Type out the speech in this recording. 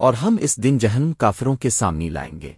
اور ہم اس دن جہنم کافروں کے سامنے لائیں گے۔